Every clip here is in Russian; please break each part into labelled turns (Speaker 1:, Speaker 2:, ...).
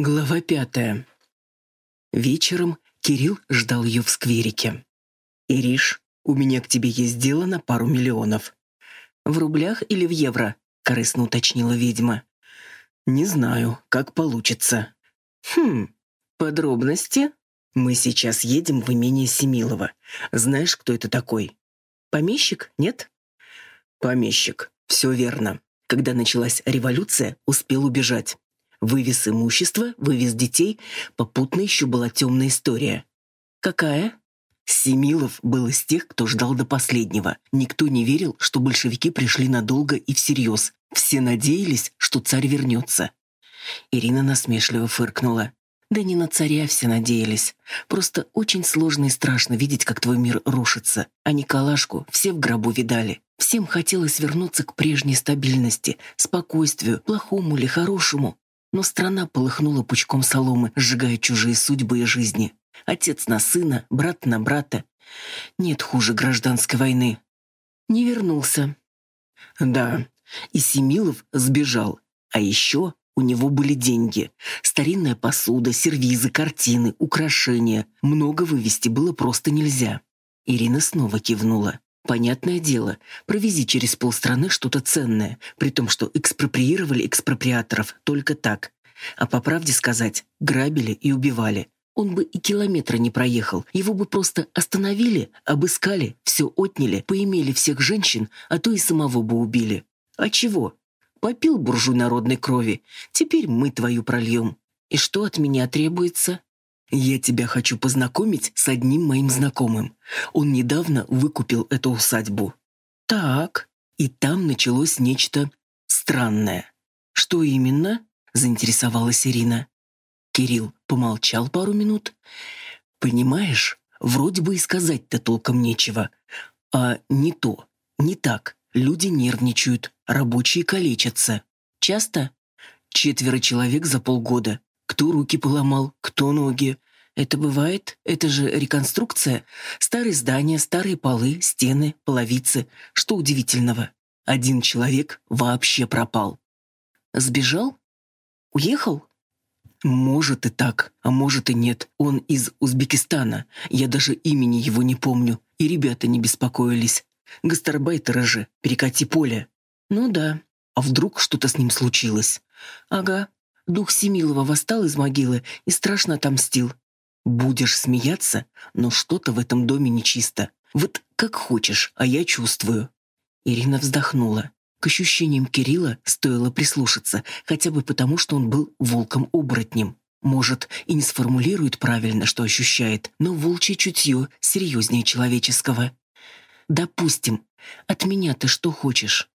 Speaker 1: Глава пятая. Вечером Кирилл ждал ее в скверике. «Ириш, у меня к тебе есть дело на пару миллионов». «В рублях или в евро?» — корыстно уточнила ведьма. «Не знаю, как получится». «Хм, подробности?» «Мы сейчас едем в имение Семилова. Знаешь, кто это такой?» «Помещик, нет?» «Помещик, все верно. Когда началась революция, успел убежать. Вывез имущество, вывез детей, попутно еще была темная история. Какая? Семилов был из тех, кто ждал до последнего. Никто не верил, что большевики пришли надолго и всерьез. Все надеялись, что царь вернется. Ирина насмешливо фыркнула. Да не на царя все надеялись. Просто очень сложно и страшно видеть, как твой мир рушится. А Николашку все в гробу видали. Всем хотелось вернуться к прежней стабильности, спокойствию, плохому или хорошему. Но страна полыхнула пучком соломы, сжигая чужие судьбы и жизни. Отец на сына, брат на брата. Нет хуже гражданской войны. Не вернулся. Да, и Семилов сбежал. А еще у него были деньги. Старинная посуда, сервизы, картины, украшения. Много вывести было просто нельзя. Ирина снова кивнула. Понятное дело, провези через полстраны что-то ценное, при том, что экспроприировали экспроприаторов только так. А по правде сказать, грабили и убивали. Он бы и километра не проехал. Его бы просто остановили, обыскали, все отняли, поимели всех женщин, а то и самого бы убили. А чего? Попил буржуй народной крови. Теперь мы твою прольем. И что от меня требуется? «Я тебя хочу познакомить с одним моим знакомым. Он недавно выкупил эту усадьбу». «Так». И там началось нечто странное. «Что именно?» — заинтересовалась Ирина. Кирилл помолчал пару минут. «Понимаешь, вроде бы и сказать-то толком нечего. А не то, не так. Люди нервничают, рабочие калечатся. Часто? Четверо человек за полгода. Кто руки поломал, кто ноги. Это бывает? Это же реконструкция. Старые здания, старые полы, стены, половицы. Что удивительного? Один человек вообще пропал. Сбежал? Уехал? Может и так, а может и нет. Он из Узбекистана. Я даже имени его не помню. И ребята не беспокоились. Гастарбайтеры же, перекати поле. Ну да. А вдруг что-то с ним случилось? Ага, Дух Семилова восстал из могилы и страшно отомстил. Будешь смеяться, но что-то в этом доме нечисто. Вот как хочешь, а я чувствую. Ирина вздохнула. К ощущениям Кирилла стоило прислушаться, хотя бы потому, что он был волком-оборотнем. Может, и не сформулирует правильно, что ощущает, но волчье чутье серьезнее человеческого. Допустим, от меня ты что хочешь?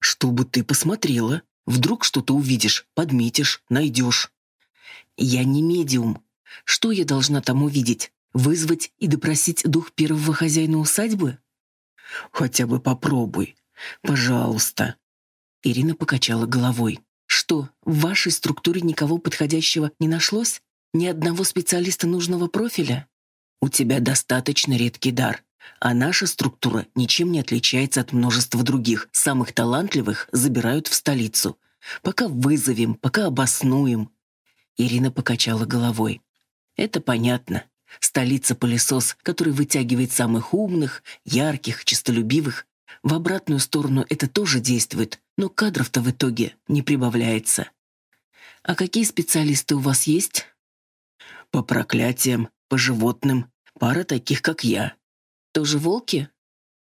Speaker 1: Чтобы ты посмотрела, Вдруг что-то увидишь, подметишь, найдешь. Я не медиум. Что я должна там увидеть? Вызвать и допросить дух первого хозяина усадьбы? Хотя бы попробуй. Пожалуйста. Ирина покачала головой. Что, в вашей структуре никого подходящего не нашлось? Ни одного специалиста нужного профиля? У тебя достаточно редкий дар. А наша структура ничем не отличается от множества других. Самых талантливых забирают в столицу. Пока вызовем, пока обоснуем. Ирина покачала головой. Это понятно. Столица-пылесос, который вытягивает самых умных, ярких, честолюбивых. В обратную сторону это тоже действует, но кадров-то в итоге не прибавляется. А какие специалисты у вас есть? По проклятиям, по животным. Пара таких, как я. Тоже волки?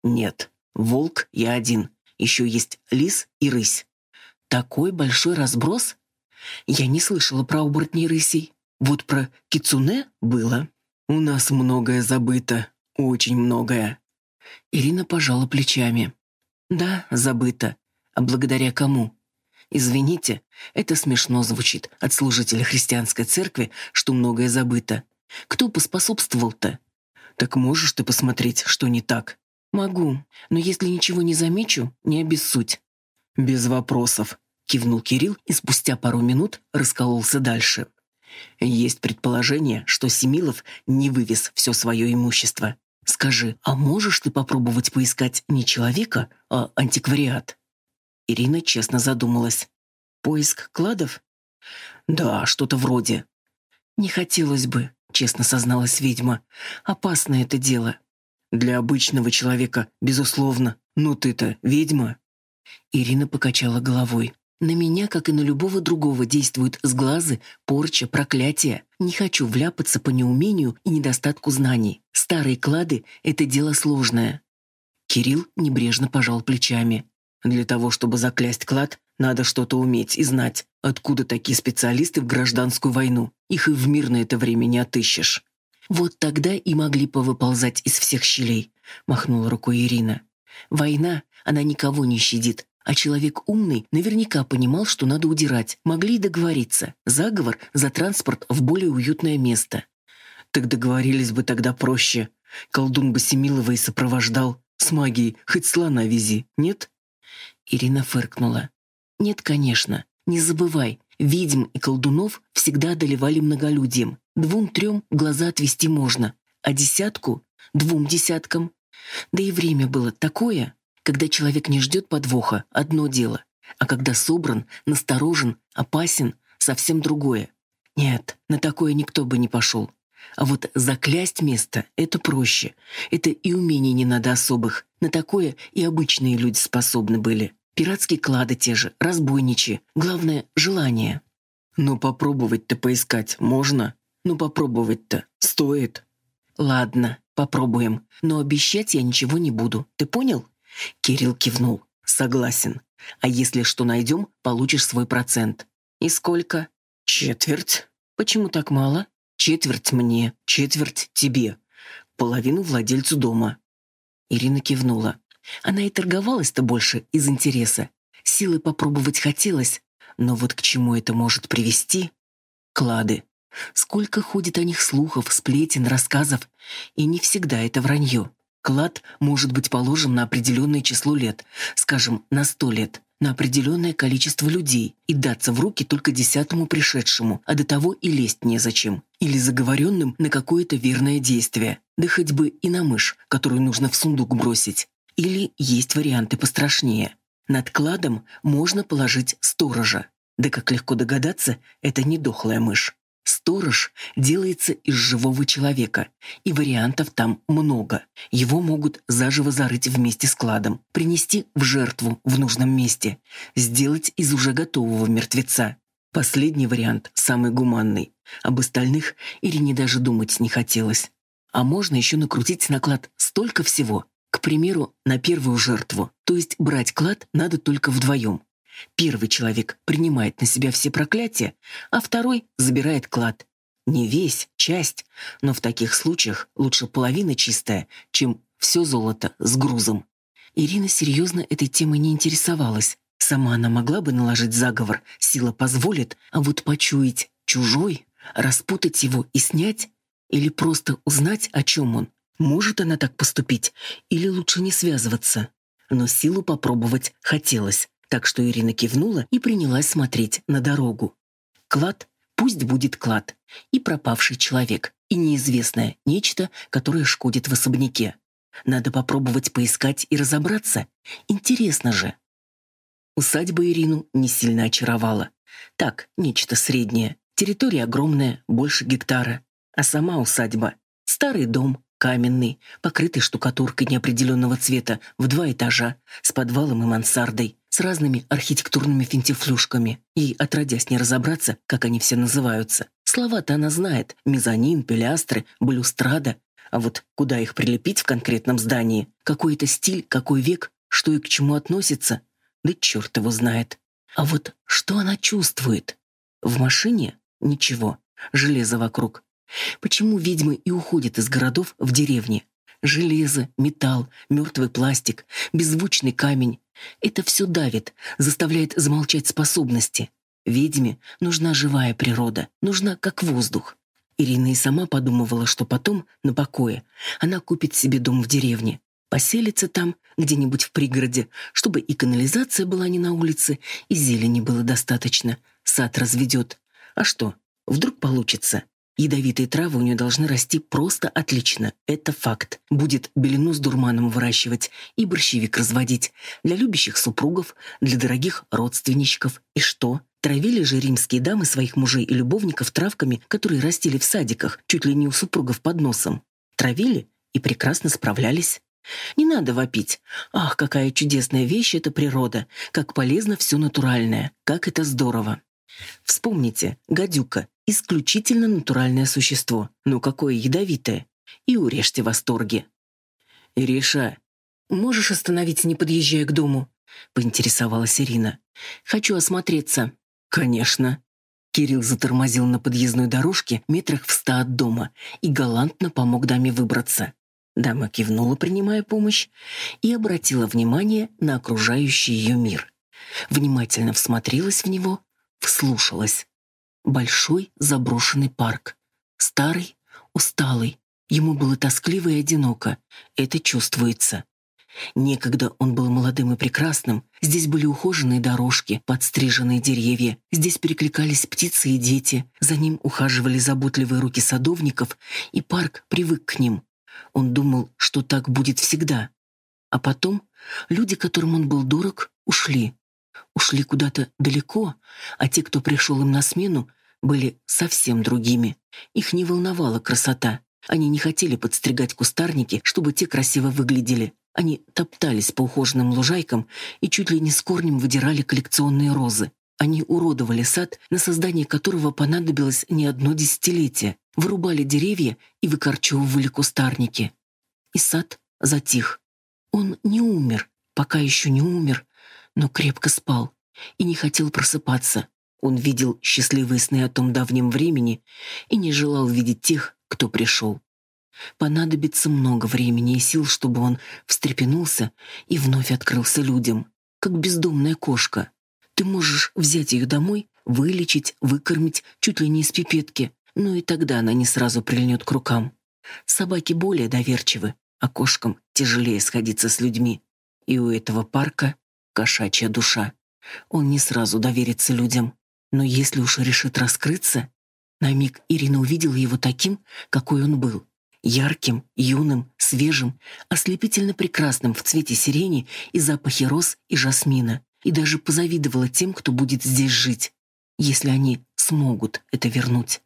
Speaker 1: Нет, волк я один. Еще есть лис и рысь. Такой большой разброс? Я не слышала про оборотней рысей. Вот про кицуне было. У нас многое забыто, очень многое. Ирина пожала плечами. Да, забыто. А благодаря кому? Извините, это смешно звучит от служителя христианской церкви, что многое забыто. Кто поспособствовал-то? Так можешь ты посмотреть, что не так? Могу, но если ничего не замечу, не обессудь. Без вопросов, кивнул Кирилл и спустя пару минут раскололся дальше. Есть предположение, что Семилов не вывез все свое имущество. Скажи, а можешь ты попробовать поискать не человека, а антиквариат? Ирина честно задумалась. Поиск кладов? Да, что-то вроде. Не хотелось бы, честно созналась ведьма. Опасное это дело. Для обычного человека, безусловно. Но ты-то ведьма. Ирина покачала головой. На меня, как и на любого другого, действуют сглазы, порча, проклятие. Не хочу вляпаться по неумению и недостатку знаний. Старые клады — это дело сложное. Кирилл небрежно пожал плечами. Для того, чтобы заклясть клад, надо что-то уметь и знать, откуда такие специалисты в гражданскую войну. Их и в мирное это время не отыщешь. Вот тогда и могли повыползать из всех щелей, махнула рукой Ирина. Война, она никого не щадит, а человек умный наверняка понимал, что надо удирать. Могли и договориться. Заговор за транспорт в более уютное место. Так договорились бы тогда проще. Колдун бы Семилова и сопровождал. С магией хоть слона вези, нет? Ирина фыркнула. Нет, конечно. Не забывай, ведьм и колдунов всегда одолевали многолюдием. Двум-трем глаза отвести можно, а десятку — двум десяткам. Да и время было такое, когда человек не ждет подвоха, одно дело, а когда собран, насторожен, опасен, совсем другое. Нет, на такое никто бы не пошел. А вот заклясть место — это проще. Это и умений не надо особых. На такое и обычные люди способны были. Пиратские клады те же, разбойничьи. Главное — желание. Ну, попробовать-то поискать можно? Ну, попробовать-то стоит. Ладно, попробуем. Но обещать я ничего не буду. Ты понял? Кирилл кивнул. «Согласен. А если что найдем, получишь свой процент». «И сколько?» «Четверть». «Почему так мало?» «Четверть мне, четверть тебе. Половину владельцу дома». Ирина кивнула. Она и торговалась-то больше из интереса. Силы попробовать хотелось, но вот к чему это может привести? Клады. Сколько ходит о них слухов, сплетен, рассказов, и не всегда это вранье. Клад может быть положен на определенное число лет, скажем, на сто лет, на определенное количество людей и даться в руки только десятому пришедшему, а до того и лезть незачем. Или заговоренным на какое-то верное действие. Да хоть бы и на мышь, которую нужно в сундук бросить. Или есть варианты пострашнее. Над кладом можно положить сторожа. Да как легко догадаться, это не дохлая мышь. Сторож делается из живого человека, и вариантов там много. Его могут заживо зарыть вместе с кладом, принести в жертву в нужном месте, сделать из уже готового мертвеца. Последний вариант самый гуманный. Об остальных Ирине даже думать не хотелось. А можно еще накрутить на клад столько всего. К примеру, на первую жертву. То есть брать клад надо только вдвоем. Первый человек принимает на себя все проклятия, а второй забирает клад. Не весь, часть, но в таких случаях лучше половина чистая, чем все золото с грузом. Ирина серьезно этой темой не интересовалась. Сама она могла бы наложить заговор, сила позволит, а вот почуять чужой, распутать его и снять, или просто узнать, о чем он. Может она так поступить, или лучше не связываться. Но силу попробовать хотелось так что Ирина кивнула и принялась смотреть на дорогу. Клад, пусть будет клад, и пропавший человек, и неизвестное нечто, которое шкодит в особняке. Надо попробовать поискать и разобраться. Интересно же. Усадьба Ирину не сильно очаровала. Так, нечто среднее. Территория огромная, больше гектара. А сама усадьба — старый дом, каменный, покрытый штукатуркой неопределенного цвета в два этажа, с подвалом и мансардой, с разными архитектурными финтифлюшками. Ей отродясь не разобраться, как они все называются. Слова-то она знает — мезонин, пилястры, балюстрада. А вот куда их прилепить в конкретном здании? Какой это стиль, какой век, что и к чему относится? Да черт его знает. А вот что она чувствует? В машине? Ничего. Железо вокруг. Почему ведьмы и уходят из городов в деревни? Железо, металл, мертвый пластик, беззвучный камень. Это все давит, заставляет замолчать способности. Ведьме нужна живая природа, нужна как воздух. Ирина и сама подумывала, что потом, на покое, она купит себе дом в деревне, поселится там, где-нибудь в пригороде, чтобы и канализация была не на улице, и зелени было достаточно, сад разведет. А что, Вдруг получится. Ядовитые травы у нее должны расти просто отлично. Это факт. Будет белину с дурманом выращивать и борщевик разводить. Для любящих супругов, для дорогих родственничков. И что? Травили же римские дамы своих мужей и любовников травками, которые растили в садиках, чуть ли не у супругов под носом. Травили и прекрасно справлялись. Не надо вопить. Ах, какая чудесная вещь эта природа, как полезно все натуральное, как это здорово. Вспомните, гадюка — исключительно натуральное существо, но какое ядовитое. И урежьте восторги. «Ириша, можешь остановиться, не подъезжая к дому?» — поинтересовалась Ирина. «Хочу осмотреться». «Конечно». Кирилл затормозил на подъездной дорожке метрах в ста от дома и галантно помог даме выбраться. Дама кивнула, принимая помощь, и обратила внимание на окружающий ее мир. Внимательно всмотрелась в него, вслушалась. Большой заброшенный парк. Старый, усталый. Ему было тоскливо и одиноко. Это чувствуется. Некогда он был молодым и прекрасным. Здесь были ухоженные дорожки, подстриженные деревья. Здесь перекликались птицы и дети. За ним ухаживали заботливые руки садовников, и парк привык к ним. Он думал, что так будет всегда. А потом люди, которым он был дорог, ушли. Ушли куда-то далеко, а те, кто пришел им на смену, были совсем другими. Их не волновала красота. Они не хотели подстригать кустарники, чтобы те красиво выглядели. Они топтались по ухоженным лужайкам и чуть ли не с корнем выдирали коллекционные розы. Они уродовали сад, на создание которого понадобилось не одно десятилетие, вырубали деревья и выкорчевывали кустарники. И сад затих. Он не умер, пока еще не умер, но крепко спал и не хотел просыпаться. Он видел счастливые сны о том давнем времени и не желал видеть тех, кто пришел. Понадобится много времени и сил, чтобы он встрепенулся и вновь открылся людям, как бездомная кошка. Ты можешь взять ее домой, вылечить, выкормить чуть ли не из пипетки, но и тогда она не сразу прильнет к рукам. Собаки более доверчивы, а кошкам тяжелее сходиться с людьми. И у этого парка кошачья душа. Он не сразу доверится людям. Но если уж решит раскрыться... На миг Ирина увидела его таким, какой он был. Ярким, юным, свежим, ослепительно прекрасным в цвете сирени и запахе роз и жасмина и даже позавидовала тем, кто будет здесь жить, если они смогут это вернуть.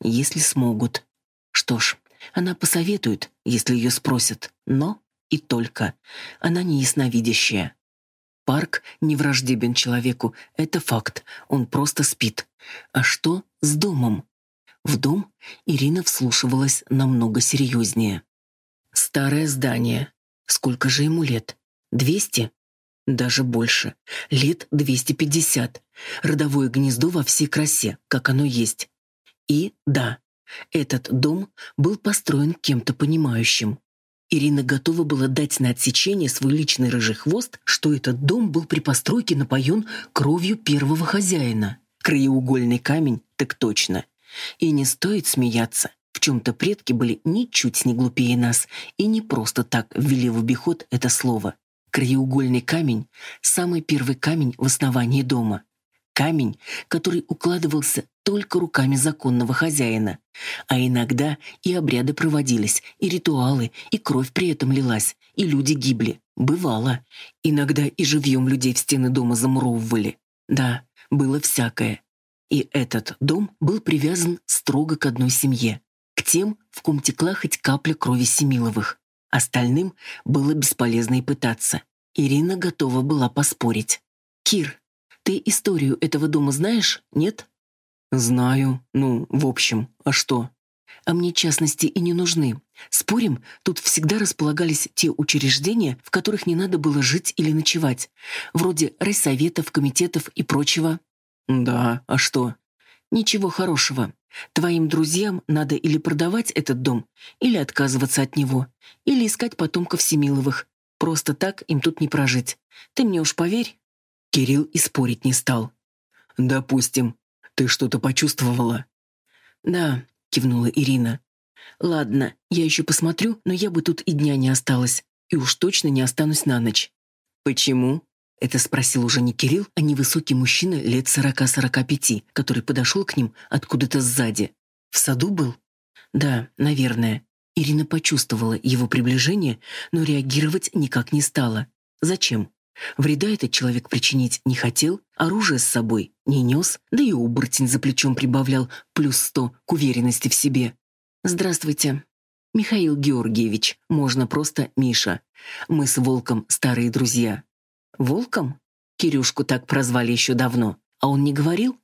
Speaker 1: Если смогут. Что ж, она посоветует, если ее спросят, но и только. Она не ясновидящая. Парк не враждебен человеку, это факт, он просто спит. А что с домом? В дом Ирина вслушивалась намного серьезнее. Старое здание. Сколько же ему лет? Двести? Даже больше. Лет 250. Родовое гнездо во всей красе, как оно есть. И да, этот дом был построен кем-то понимающим. Ирина готова была дать на отсечение свой личный рыжий хвост, что этот дом был при постройке напоен кровью первого хозяина. Краеугольный камень так точно. И не стоит смеяться. В чем-то предки были ничуть не глупее нас и не просто так ввели в обиход это слово. Краеугольный камень — самый первый камень в основании дома. Камень, который укладывался только руками законного хозяина. А иногда и обряды проводились, и ритуалы, и кровь при этом лилась, и люди гибли. Бывало. Иногда и живьем людей в стены дома замуровывали. Да, было всякое. И этот дом был привязан строго к одной семье. К тем, в ком текла хоть капля крови Семиловых. Остальным было бесполезно и пытаться. Ирина готова была поспорить. «Кир, ты историю этого дома знаешь, нет?» «Знаю. Ну, в общем, а что?» «А мне частности и не нужны. Спорим, тут всегда располагались те учреждения, в которых не надо было жить или ночевать, вроде райсоветов, комитетов и прочего». «Да, а что?» «Ничего хорошего. Твоим друзьям надо или продавать этот дом, или отказываться от него, или искать потомков Семиловых. Просто так им тут не прожить. Ты мне уж поверь». Кирилл и спорить не стал. «Допустим. Ты что-то почувствовала?» «Да», — кивнула Ирина. «Ладно, я еще посмотрю, но я бы тут и дня не осталась. И уж точно не останусь на ночь». «Почему?» Это спросил уже не Кирилл, а невысокий мужчина лет сорока-сорока пяти, который подошел к ним откуда-то сзади. В саду был? Да, наверное. Ирина почувствовала его приближение, но реагировать никак не стала. Зачем? Вреда этот человек причинить не хотел, оружие с собой не нес, да и оборотень за плечом прибавлял плюс сто к уверенности в себе. «Здравствуйте. Михаил Георгиевич, можно просто Миша. Мы с Волком старые друзья». «Волком?» Кирюшку так прозвали еще давно. А он не говорил?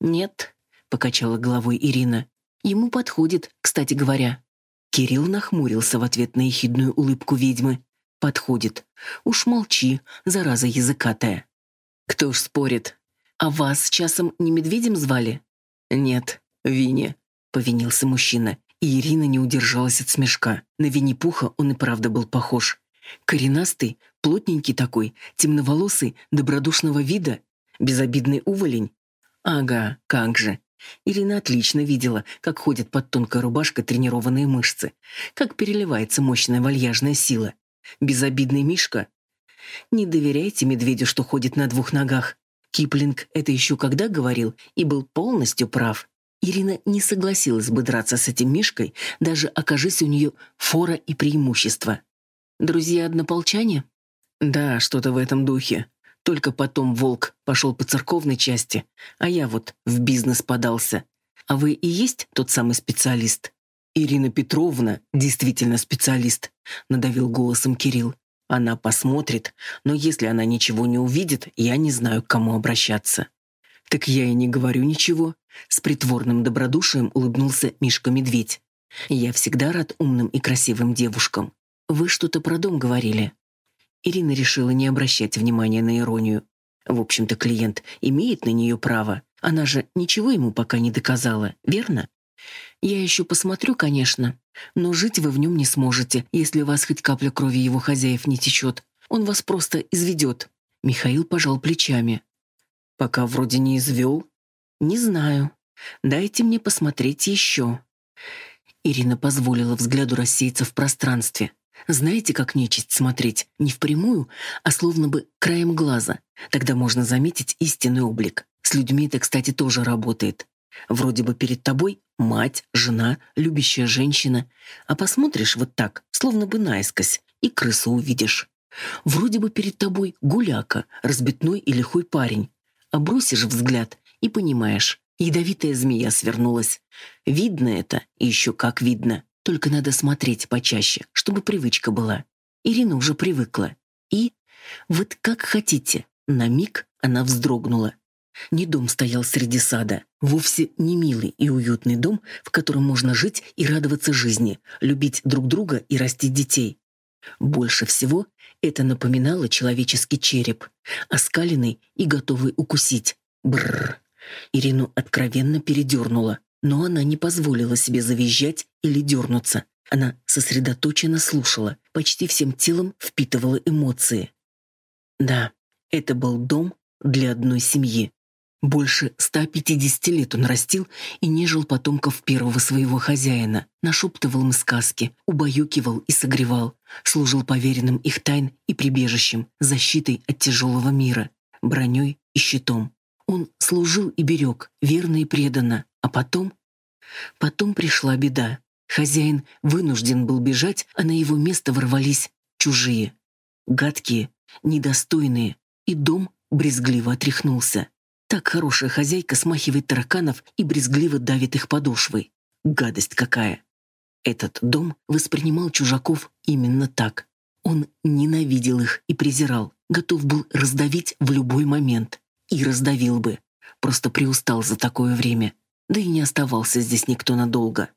Speaker 1: «Нет», — покачала головой Ирина. «Ему подходит, кстати говоря». Кирилл нахмурился в ответ на ехидную улыбку ведьмы. «Подходит. Уж молчи, зараза языкатая». «Кто ж спорит? А вас часом не медведем звали?» «Нет, Вине», — повинился мужчина. И Ирина не удержалась от смешка. На Винни-Пуха он и правда был похож. Коренастый, плотненький такой, темноволосый, добродушного вида, безобидный уволень. Ага, как же. Ирина отлично видела, как ходят под тонкой рубашкой тренированные мышцы, как переливается мощная вальяжная сила. Безобидный Мишка. Не доверяйте медведю, что ходит на двух ногах. Киплинг это еще когда говорил и был полностью прав. Ирина не согласилась бы драться с этим Мишкой, даже окажись у нее фора и преимущество. Друзья-однополчане? Да, что-то в этом духе. Только потом Волк пошел по церковной части, а я вот в бизнес подался. А вы и есть тот самый специалист? Ирина Петровна действительно специалист, надавил голосом Кирилл. Она посмотрит, но если она ничего не увидит, я не знаю, к кому обращаться. Так я и не говорю ничего, с притворным добродушием улыбнулся Мишка-медведь. Я всегда рад умным и красивым девушкам. Вы что-то про дом говорили. Ирина решила не обращать внимания на иронию. В общем-то, клиент имеет на нее право. Она же ничего ему пока не доказала, верно? Я еще посмотрю, конечно, но жить вы в нем не сможете, если у вас хоть капля крови его хозяев не течет. Он вас просто изведет. Михаил пожал плечами. Пока вроде не извел. Не знаю. Дайте мне посмотреть еще. Ирина позволила взгляду рассеяться в пространстве. Знаете, как нечисть смотреть? Не впрямую, а словно бы краем глаза. Тогда можно заметить истинный облик. С людьми это, кстати, тоже работает. Вроде бы перед тобой мать, жена, любящая женщина. А посмотришь вот так, словно бы наискось, и крысу увидишь. Вроде бы перед тобой гуляка, разбитной и лихой парень. А бросишь взгляд и понимаешь, ядовитая змея свернулась. Видно это, и еще как видно. Только надо смотреть почаще, чтобы привычка была. Ирина уже привыкла. И вот как хотите. На миг она вздрогнула. Не дом стоял среди сада, вовсе не милый и уютный дом, в котором можно жить и радоваться жизни, любить друг друга и растить детей. Больше всего это напоминало человеческий череп, оскаленный и готовый укусить. Бррр. Ирину откровенно передернула. Но она не позволила себе завизжать или дернуться. Она сосредоточенно слушала, почти всем телом впитывала эмоции. Да, это был дом для одной семьи. Больше 150 лет он растил и нежил потомков первого своего хозяина, нашептывал им сказки, убаюкивал и согревал, служил поверенным их тайн и прибежищем, защитой от тяжелого мира, броней и щитом. Он служил и берег, верно и преданно, а потом... Потом пришла беда. Хозяин вынужден был бежать, а на его место ворвались чужие. Гадкие, недостойные, и дом брезгливо отряхнулся. Так хорошая хозяйка смахивает тараканов и брезгливо давит их подошвой. Гадость какая! Этот дом воспринимал чужаков именно так. Он ненавидел их и презирал, готов был раздавить в любой момент. И раздавил бы. Просто приустал за такое время. Да и не оставался здесь никто надолго.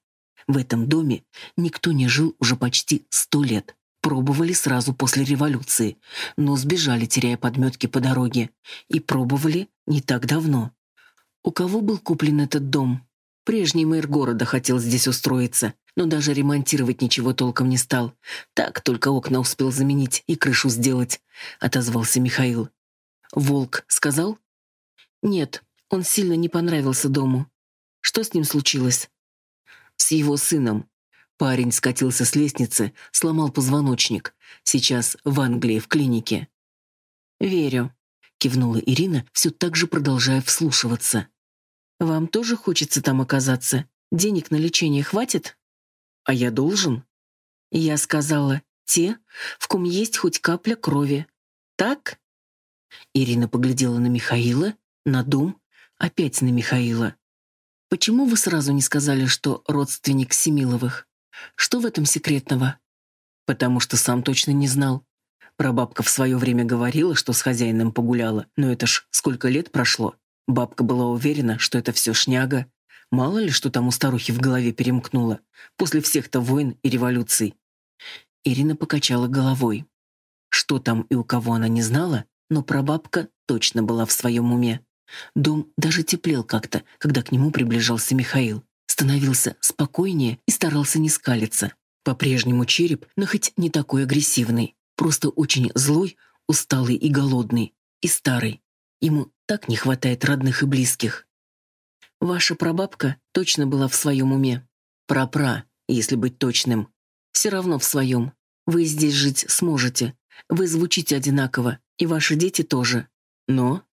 Speaker 1: В этом доме никто не жил уже почти сто лет. Пробовали сразу после революции, но сбежали, теряя подметки по дороге. И пробовали не так давно. У кого был куплен этот дом? Прежний мэр города хотел здесь устроиться, но даже ремонтировать ничего толком не стал. Так только окна успел заменить и крышу сделать, отозвался Михаил. Волк сказал? Нет, он сильно не понравился дому. Что с ним случилось? С его сыном. Парень скатился с лестницы, сломал позвоночник. Сейчас в Англии, в клинике. «Верю», — кивнула Ирина, все так же продолжая вслушиваться. «Вам тоже хочется там оказаться? Денег на лечение хватит?» «А я должен?» Я сказала, «Те, в ком есть хоть капля крови. Так?» Ирина поглядела на Михаила, на дом, опять на Михаила. «Почему вы сразу не сказали, что родственник Семиловых? Что в этом секретного?» «Потому что сам точно не знал. Прабабка в свое время говорила, что с хозяином погуляла, но это ж сколько лет прошло. Бабка была уверена, что это все шняга. Мало ли, что там у старухи в голове перемкнуло. После всех-то войн и революций. Ирина покачала головой. Что там и у кого она не знала, но прабабка точно была в своем уме. Дом даже теплел как-то, когда к нему приближался Михаил. Становился спокойнее и старался не скалиться. По-прежнему череп, но хоть не такой агрессивный. Просто очень злой, усталый и голодный. И старый. Ему так не хватает родных и близких. Ваша прабабка точно была в своем уме. Пра-пра, если быть точным. Все равно в своем. Вы здесь жить сможете. Вы звучите одинаково, и ваши дети тоже. Но...»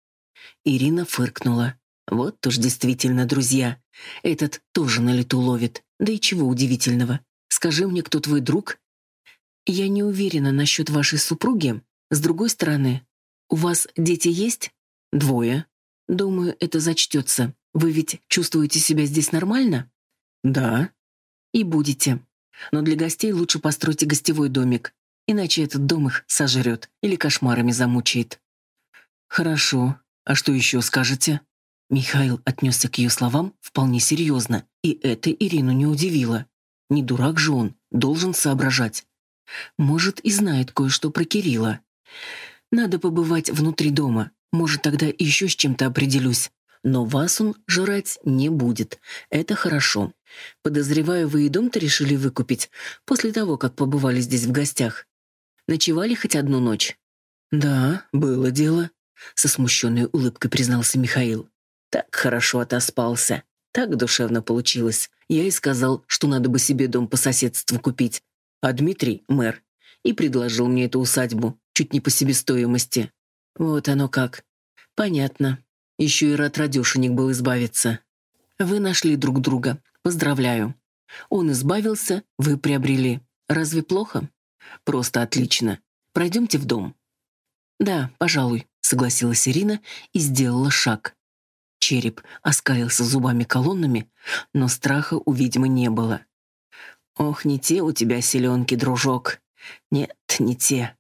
Speaker 1: Ирина фыркнула. «Вот уж действительно, друзья. Этот тоже на лету ловит. Да и чего удивительного. Скажи мне, кто твой друг?» «Я не уверена насчет вашей супруги. С другой стороны, у вас дети есть?» «Двое». «Думаю, это зачтется. Вы ведь чувствуете себя здесь нормально?» «Да». «И будете. Но для гостей лучше постройте гостевой домик, иначе этот дом их сожрет или кошмарами замучает». «Хорошо. А что еще скажете?» Михаил отнесся к ее словам вполне серьезно, и это Ирину не удивило. Не дурак же он, должен соображать. Может, и знает кое-что про Кирилла. Надо побывать внутри дома, может, тогда еще с чем-то определюсь. Но вас он жрать не будет. Это хорошо. Подозреваю, вы и дом-то решили выкупить после того, как побывали здесь в гостях. Ночевали хоть одну ночь? Да, было дело, со смущенной улыбкой признался Михаил. Так хорошо отоспался. Так душевно получилось. Я и сказал, что надо бы себе дом по соседству купить. А Дмитрий, мэр, и предложил мне эту усадьбу, чуть не по себестоимости. Вот оно как. Понятно. Еще и рад радешенек был избавиться. Вы нашли друг друга. Поздравляю. Он избавился, вы приобрели. Разве плохо? Просто отлично. Пройдемте в дом. Да, пожалуй, согласилась Ирина и сделала шаг. Череп оскалился зубами колоннами, но страха у ведьмы не было. Ох, не те у тебя селенки, дружок. Нет, не те.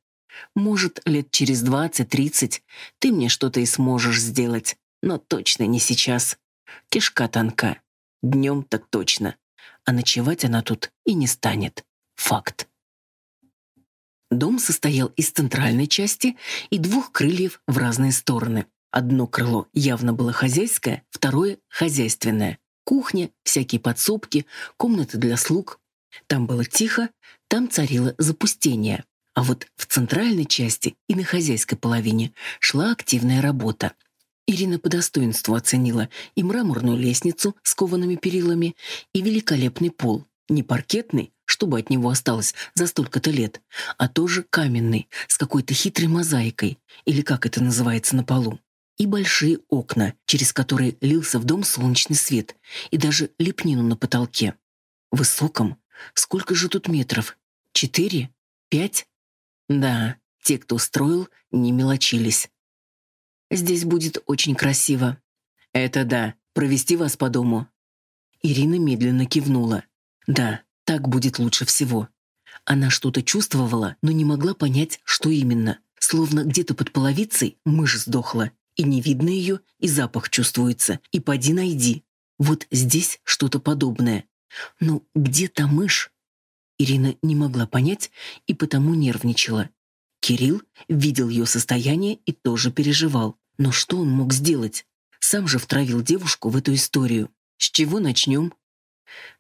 Speaker 1: Может, лет через двадцать-тридцать ты мне что-то и сможешь сделать, но точно не сейчас. Кишка тонка. Днем так точно. А ночевать она тут и не станет. Факт. Дом состоял из центральной части и двух крыльев в разные стороны. Одно крыло явно было хозяйское, второе — хозяйственное. Кухня, всякие подсобки, комнаты для слуг. Там было тихо, там царило запустение. А вот в центральной части и на хозяйской половине шла активная работа. Ирина по достоинству оценила и мраморную лестницу с коваными перилами, и великолепный пол. Не паркетный, чтобы от него осталось за столько-то лет, а тоже каменный, с какой-то хитрой мозаикой, или как это называется на полу. И большие окна, через которые лился в дом солнечный свет, и даже лепнину на потолке. Высоком? Сколько же тут метров? Четыре? Пять? Да, те, кто строил, не мелочились. Здесь будет очень красиво. Это да, провести вас по дому. Ирина медленно кивнула. Да, так будет лучше всего. Она что-то чувствовала, но не могла понять, что именно. Словно где-то под половицей мышь сдохла. И не видно ее, и запах чувствуется. И поди найди. Вот здесь что-то подобное. Но где та мышь? Ирина не могла понять и потому нервничала. Кирилл видел ее состояние и тоже переживал. Но что он мог сделать? Сам же втравил девушку в эту историю. С чего начнем?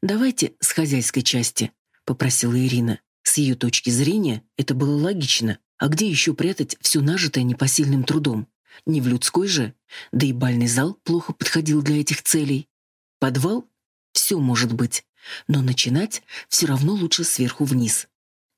Speaker 1: «Давайте с хозяйской части», — попросила Ирина. С ее точки зрения это было логично. А где еще прятать все нажитое непосильным трудом? Не в людской же. Да и бальный зал плохо подходил для этих целей. Подвал? Все может быть. Но начинать все равно лучше сверху вниз.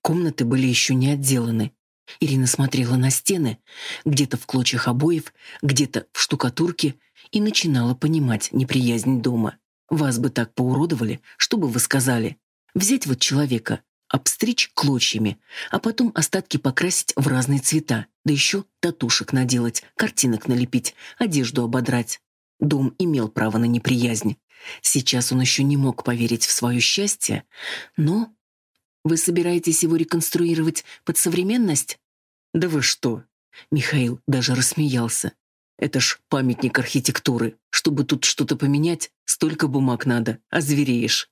Speaker 1: Комнаты были еще не отделаны. Ирина смотрела на стены, где-то в клочьях обоев, где-то в штукатурке, и начинала понимать неприязнь дома. Вас бы так поуродовали, что бы вы сказали? Взять вот человека, обстричь клочьями, а потом остатки покрасить в разные цвета, да еще татушек наделать, картинок налепить, одежду ободрать. Дом имел право на неприязнь. Сейчас он еще не мог поверить в свое счастье, но... Вы собираетесь его реконструировать под современность? Да вы что? Михаил даже рассмеялся. Это ж памятник архитектуры. Чтобы тут что-то поменять, столько бумаг надо, а звереешь.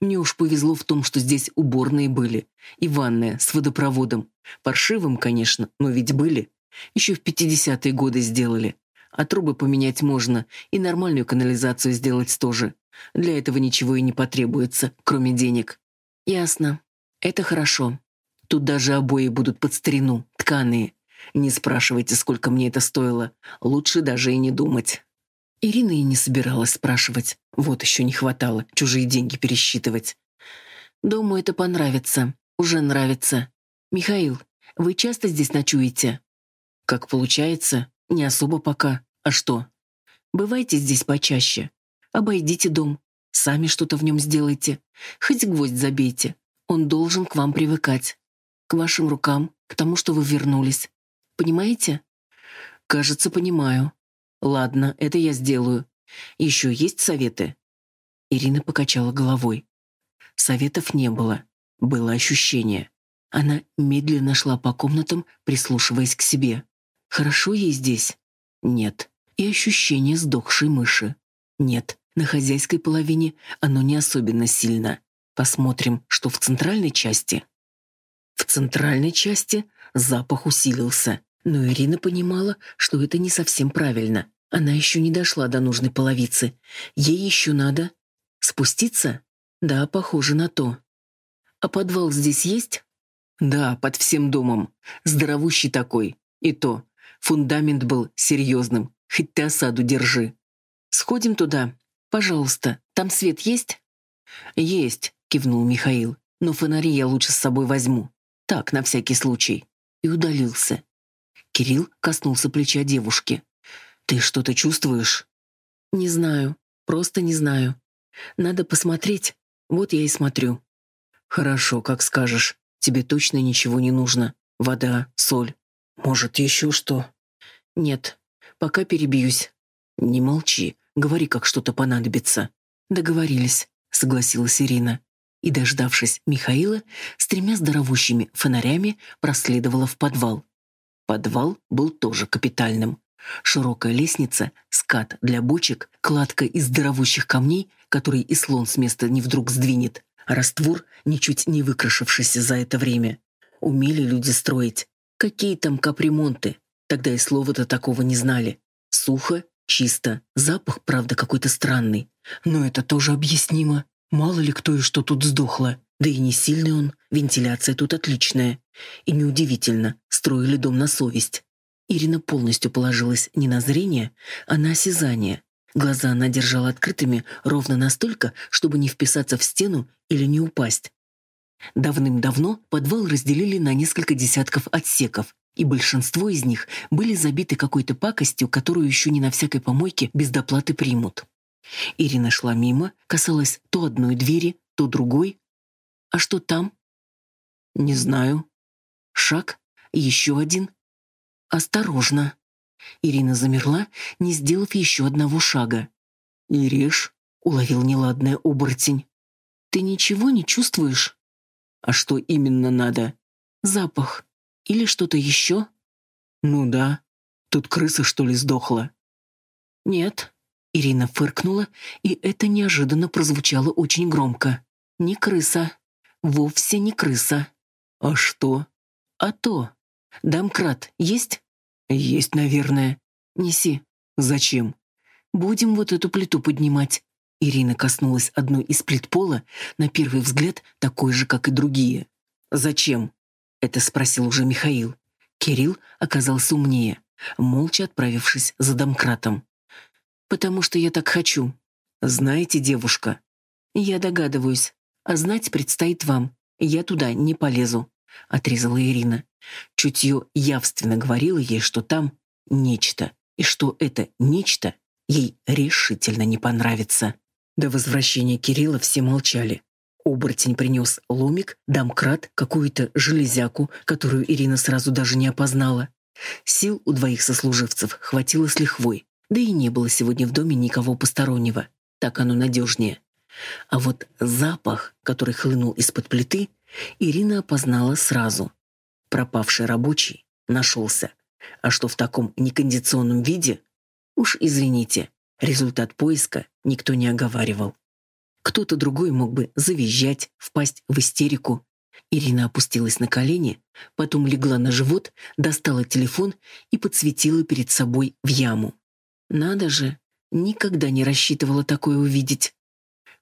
Speaker 1: Мне уж повезло в том, что здесь уборные были. И ванная с водопроводом. Паршивым, конечно, но ведь были. Еще в 50-е годы сделали. А трубы поменять можно, и нормальную канализацию сделать тоже. Для этого ничего и не потребуется, кроме денег. Ясно. Это хорошо. Тут даже обои будут под старину, тканые. Не спрашивайте, сколько мне это стоило. Лучше даже и не думать. Ирина и не собиралась спрашивать. Вот еще не хватало чужие деньги пересчитывать. Думаю, это понравится. Уже нравится. Михаил, вы часто здесь ночуете? Как получается, не особо пока. А что? Бывайте здесь почаще. Обойдите дом. Сами что-то в нем сделайте. Хоть гвоздь забейте. Он должен к вам привыкать. К вашим рукам, к тому, что вы вернулись. Понимаете? Кажется, понимаю. Ладно, это я сделаю. Еще есть советы? Ирина покачала головой. Советов не было. Было ощущение. Она медленно шла по комнатам, прислушиваясь к себе. Хорошо ей здесь? Нет. И ощущение сдохшей мыши? Нет. На хозяйской половине оно не особенно сильно. Посмотрим, что в центральной части. В центральной части запах усилился, но Ирина понимала, что это не совсем правильно. Она еще не дошла до нужной половицы. Ей еще надо... Спуститься? Да, похоже на то. А подвал здесь есть? Да, под всем домом. Здоровущий такой. И то. Фундамент был серьезным. Хоть ты осаду держи. Сходим туда. Пожалуйста. Там свет есть? Есть, кивнул Михаил. Но фонари я лучше с собой возьму. Так, на всякий случай. И удалился. Кирилл коснулся плеча девушки. Ты что-то чувствуешь? Не знаю, просто не знаю. Надо посмотреть. Вот я и смотрю. Хорошо, как скажешь. Тебе точно ничего не нужно. Вода, соль. Может, еще что? Нет, пока перебьюсь. Не молчи, говори, как что-то понадобится. Договорились, согласилась Ирина. И, дождавшись Михаила, с тремя здоровущими фонарями проследовала в подвал. Подвал был тоже капитальным. Широкая лестница, скат для бочек, кладка из здоровущих камней, который и слон с места не вдруг сдвинет, раствор, ничуть не выкрашившийся за это время. Умели люди строить. Какие там капремонты? Тогда и слова-то такого не знали. Сухо, чисто. Запах, правда, какой-то странный. Но это тоже объяснимо. Мало ли кто и что тут сдохло. Да и не сильный он, вентиляция тут отличная. И неудивительно, строили дом на совесть. Ирина полностью положилась не на зрение, а на осязание. Глаза она держала открытыми ровно настолько, чтобы не вписаться в стену или не упасть. Давным-давно подвал разделили на несколько десятков отсеков, и большинство из них были забиты какой-то пакостью, которую еще не на всякой помойке без доплаты примут. Ирина шла мимо, касалась то одной двери, то другой. А что там? Не знаю. Шаг, еще один, «Осторожно!» Ирина замерла, не сделав еще одного шага. «Ириш», — уловил неладное оборотень, — «ты ничего не чувствуешь?» «А что именно надо?» «Запах. Или что-то еще?» «Ну да. Тут крыса, что ли, сдохла?» «Нет». Ирина фыркнула, и это неожиданно прозвучало очень громко. «Не крыса. Вовсе не крыса». «А что?» «А то. Домкрат есть?» «Есть, наверное. Неси. Зачем?» «Будем вот эту плиту поднимать». Ирина коснулась одной из плит пола, на первый взгляд такой же, как и другие. «Зачем?» — это спросил уже Михаил. Кирилл оказался умнее, молча отправившись за домкратом. «Потому что я так хочу. Знаете, девушка?» «Я догадываюсь. А знать предстоит вам. Я туда не полезу. — отрезала Ирина. Чутье явственно говорило ей, что там нечто, и что это нечто ей решительно не понравится. До возвращения Кирилла все молчали. Оборотень принес ломик, домкрат, какую-то железяку, которую Ирина сразу даже не опознала. Сил у двоих сослуживцев хватило с лихвой, да и не было сегодня в доме никого постороннего. Так оно надежнее. А вот запах, который хлынул из-под плиты, Ирина опознала сразу. Пропавший рабочий нашелся. А что в таком некондиционном виде? Уж извините, результат поиска никто не оговаривал. Кто-то другой мог бы завизжать, впасть в истерику. Ирина опустилась на колени, потом легла на живот, достала телефон и подсветила перед собой в яму. Надо же, никогда не рассчитывала такое увидеть.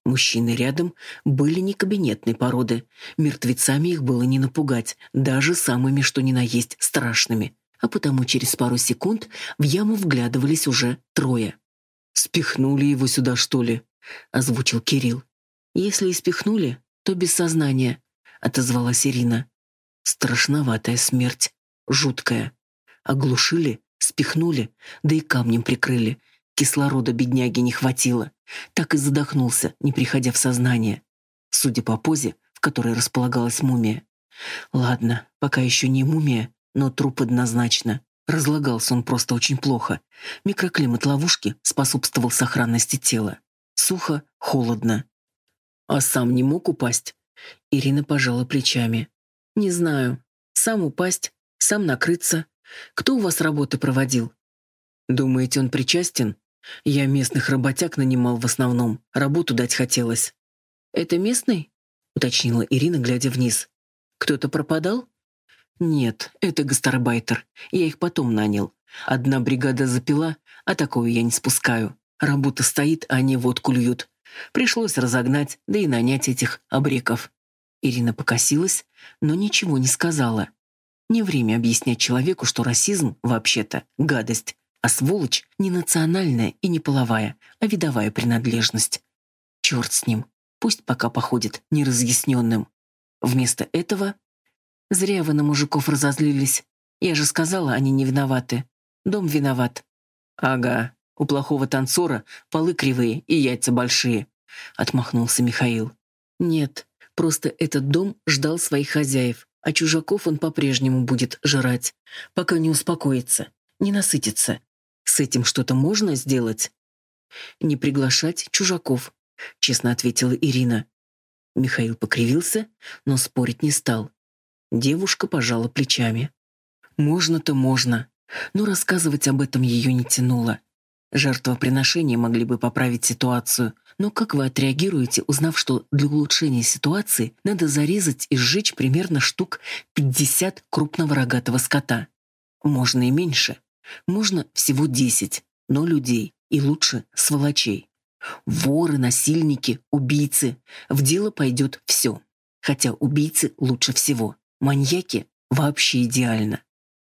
Speaker 1: Мужчины рядом были не кабинетной породы. Мертвецами их было не напугать, даже самыми что ни на есть страшными. А потому через пару секунд в яму вглядывались уже трое. «Спихнули его сюда, что ли?» — озвучил Кирилл. «Если и спихнули, то без сознания», — отозвалась Ирина. «Страшноватая смерть, жуткая. Оглушили, спихнули, да и камнем прикрыли. Кислорода бедняги не хватило. Так и задохнулся, не приходя в сознание. Судя по позе, в которой располагалась мумия. Ладно, пока еще не мумия, но труп однозначно. Разлагался он просто очень плохо. Микроклимат ловушки способствовал сохранности тела. Сухо, холодно. А сам не мог упасть? Ирина пожала плечами. Не знаю. Сам упасть, сам накрыться. Кто у вас работы проводил? Думаете, он причастен? Я местных работяг нанимал в основном. Работу дать хотелось. Это местный? Уточнила Ирина, глядя вниз. Кто-то пропадал? Нет, это гастарбайтер. Я их потом нанял. Одна бригада запила, а такую я не спускаю. Работа стоит, а они водку льют. Пришлось разогнать, да и нанять этих обреков. Ирина покосилась, но ничего не сказала. Не время объяснять человеку, что расизм, вообще-то, гадость, а сволочь не национальная и не половая, а видовая принадлежность. Черт с ним, пусть пока походит неразъясненным. Вместо этого... Зря вы на мужиков разозлились. Я же сказала, они не виноваты. Дом виноват. Ага, у плохого танцора полы кривые и яйца большие. Отмахнулся Михаил. Нет, просто этот дом ждал своих хозяев, а чужаков он по-прежнему будет жрать, пока не успокоится, не насытится. С этим что-то можно сделать? Не приглашать чужаков, честно ответила Ирина. Михаил покривился, но спорить не стал. Девушка пожала плечами. Можно-то можно, но рассказывать об этом ее не тянуло. Жертвоприношения могли бы поправить ситуацию, но как вы отреагируете, узнав, что для улучшения ситуации надо зарезать и сжечь примерно штук 50 крупного рогатого скота? Можно и меньше. Можно всего десять, но людей, и лучше сволочей. Воры, насильники, убийцы. В дело пойдет все. Хотя убийцы лучше всего. Маньяки вообще идеально.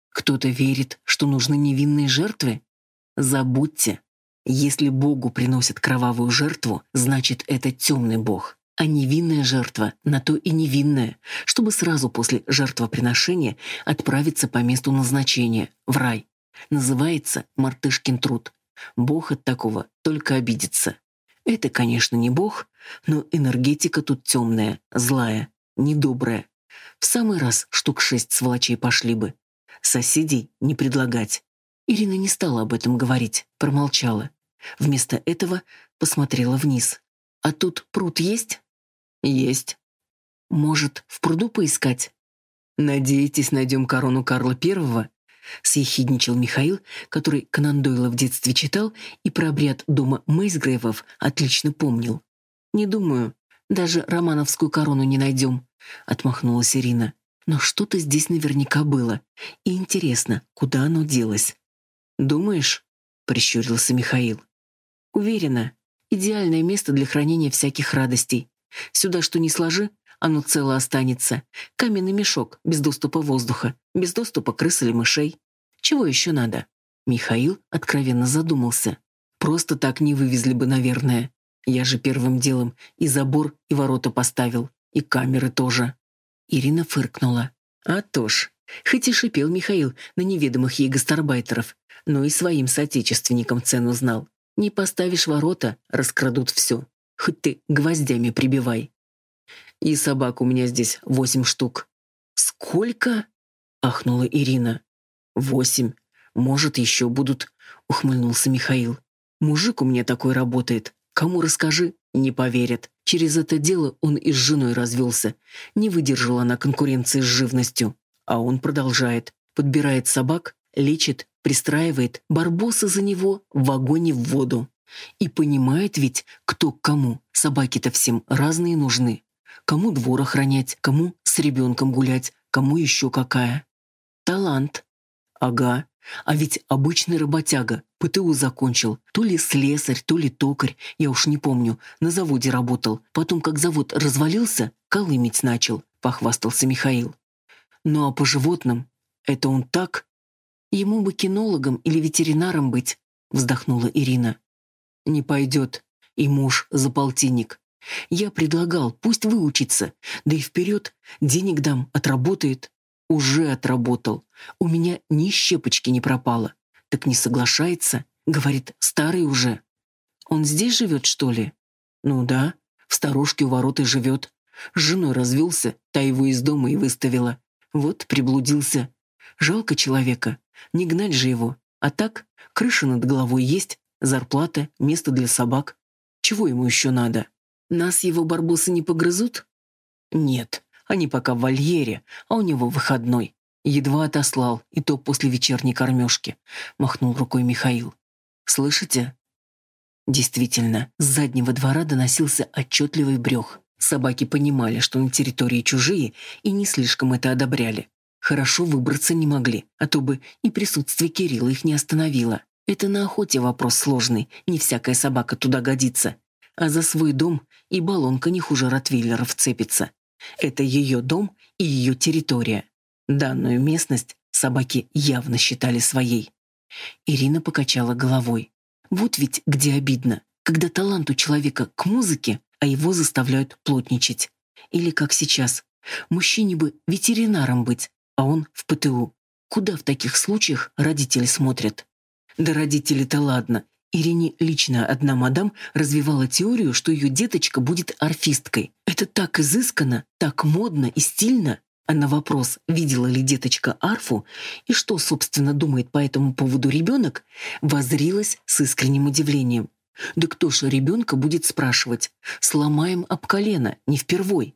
Speaker 1: Кто-то верит, что нужны невинные жертвы? Забудьте. Если Богу приносят кровавую жертву, значит, это темный Бог. А невинная жертва на то и невинная, чтобы сразу после жертвоприношения отправиться по месту назначения, в рай. Называется «Мартышкин труд». Бог от такого только обидится. Это, конечно, не Бог, но энергетика тут темная, злая, недобрая. В самый раз штук шесть сволочей пошли бы. Соседей не предлагать. Ирина не стала об этом говорить, промолчала. Вместо этого посмотрела вниз. «А тут пруд есть?» «Есть». «Может, в пруду поискать?» «Надеетесь, найдем корону Карла Первого?» Съехидничал Михаил, который Конан Дойла в детстве читал и про обряд дома Мейсгрейвов отлично помнил. «Не думаю. Даже романовскую корону не найдем», — отмахнулась Ирина. «Но что-то здесь наверняка было. И интересно, куда оно делось?» «Думаешь?» — прищурился Михаил. «Уверена. Идеальное место для хранения всяких радостей. Сюда что ни сложи, оно цело останется. Каменный мешок, без доступа воздуха, без доступа крыс или мышей. Чего еще надо? Михаил откровенно задумался. Просто так не вывезли бы, наверное. Я же первым делом и забор, и ворота поставил, и камеры тоже. Ирина фыркнула. А то ж, хоть и шипел Михаил на неведомых ей гастарбайтеров, но и своим соотечественникам цену знал. Не поставишь ворота, раскрадут все. Хоть ты гвоздями прибивай. И собак у меня здесь восемь штук. Сколько? Ахнула Ирина. Восемь. Может, еще будут, ухмыльнулся Михаил. Мужик у меня такой работает. Кому расскажи, не поверят. Через это дело он и с женой развелся. Не выдержала она конкуренции с живностью. А он продолжает. Подбирает собак, лечит, пристраивает барбоса за него в вагоне в воду. И понимает ведь, кто к кому. Собаки-то всем разные нужны. Кому двор охранять, кому с ребенком гулять, кому еще какая. Талант. Ага. А ведь обычный работяга, ПТУ закончил, то ли слесарь, то ли токарь, я уж не помню, на заводе работал. Потом, как завод развалился, колымить начал, похвастался Михаил. Ну а по животным, это он так? Ему бы кинологом или ветеринаром быть, вздохнула Ирина. Не пойдет. И муж за полтинник. Я предлагал, пусть выучится, да и вперед, денег дам, отработает. Уже отработал. У меня ни щепочки не пропало. Так не соглашается. Говорит, старый уже. Он здесь живет, что ли? Ну да, в сторожке у ворот и живет. С женой развелся, та его из дома и выставила. Вот приблудился. Жалко человека. Не гнать же его. А так, крыша над головой есть, зарплата, место для собак. Чего ему еще надо? Нас его барбосы не погрызут? Нет, они пока в вольере, а у него выходной. Едва отослал, и то после вечерней кормежки. Махнул рукой Михаил. Слышите? Действительно, с заднего двора доносился отчетливый брех. Собаки понимали, что на территории чужие, и не слишком это одобряли. Хорошо выбраться не могли, а то бы и присутствие Кирилла их не остановило. Это на охоте вопрос сложный, не всякая собака туда годится. А за свой дом и баллонка не хуже ротвейлеров цепится. Это ее дом и ее территория. Данную местность собаки явно считали своей. Ирина покачала головой. Вот ведь где обидно, когда талант у человека к музыке, а его заставляют плотничать. Или как сейчас. Мужчине бы ветеринаром быть, а он в ПТУ. Куда в таких случаях родители смотрят? Да родители-то ладно, Ирине лично одна мадам развивала теорию, что ее деточка будет арфисткой. Это так изысканно, так модно и стильно. А на вопрос, видела ли деточка арфу и что, собственно, думает по этому поводу ребенок, возрилась с искренним удивлением. Да кто ж ребенка будет спрашивать? Сломаем об колено, не впервой.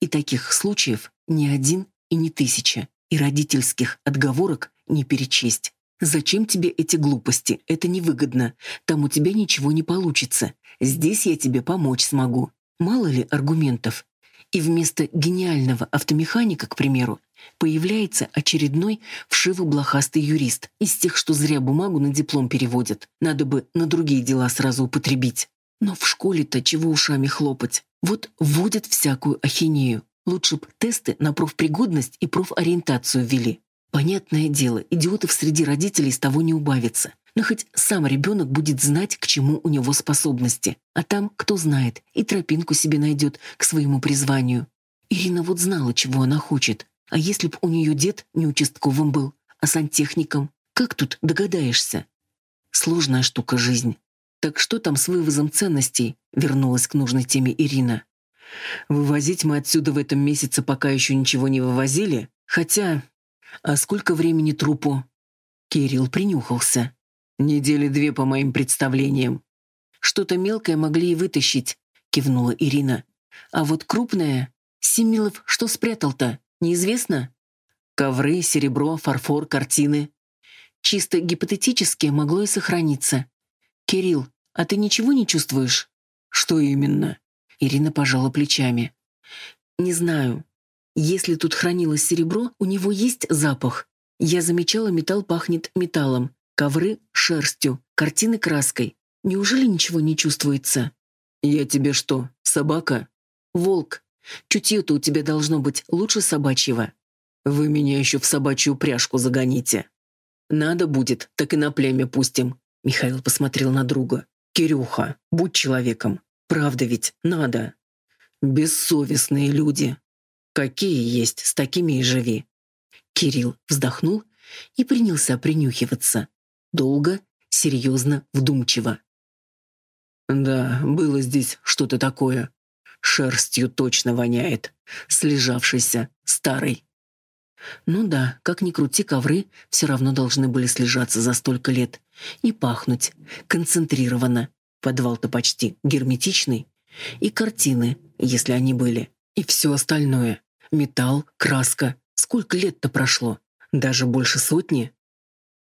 Speaker 1: И таких случаев не один и не тысяча, и родительских отговорок не перечесть. «Зачем тебе эти глупости? Это невыгодно. Там у тебя ничего не получится. Здесь я тебе помочь смогу». Мало ли аргументов. И вместо гениального автомеханика, к примеру, появляется очередной вшиво-блохастый юрист из тех, что зря бумагу на диплом переводят. Надо бы на другие дела сразу употребить. Но в школе-то чего ушами хлопать? Вот вводят всякую ахинею. Лучше б тесты на профпригодность и профориентацию ввели. Понятное дело, идиотов среди родителей с того не убавится. Но хоть сам ребенок будет знать, к чему у него способности. А там, кто знает, и тропинку себе найдет к своему призванию. Ирина вот знала, чего она хочет. А если б у нее дед не участковым был, а сантехником, как тут догадаешься? Сложная штука жизнь. Так что там с вывозом ценностей? Вернулась к нужной теме Ирина. Вывозить мы отсюда в этом месяце пока еще ничего не вывозили, хотя «А сколько времени трупу?» Кирилл принюхался. «Недели две, по моим представлениям». «Что-то мелкое могли и вытащить», — кивнула Ирина. «А вот крупное... Семилов что спрятал-то? Неизвестно?» «Ковры, серебро, фарфор, картины». «Чисто гипотетически могло и сохраниться». «Кирилл, а ты ничего не чувствуешь?» «Что именно?» Ирина пожала плечами. «Не знаю. Если тут хранилось серебро, у него есть запах. Я замечала, металл пахнет металлом, ковры — шерстью, картины — краской. Неужели ничего не чувствуется? Я тебе что, собака? Волк. Чутье-то у тебя должно быть лучше собачьего. Вы меня еще в собачью упряжку загоните. Надо будет, так и на племя пустим. Михаил посмотрел на друга. Кирюха, будь человеком. Правда ведь, надо. Бессовестные люди. Какие есть, с такими и живи. Кирилл вздохнул и принялся принюхиваться. Долго, серьезно, вдумчиво. «Да, было здесь что-то такое. Шерстью точно воняет. Слежавшийся, старый». Ну да, как ни крути, ковры все равно должны были слежаться за столько лет. И пахнуть. Концентрированно. Подвал-то почти герметичный. И картины, если они были. И все остальное. Металл, краска. Сколько лет-то прошло? Даже больше сотни?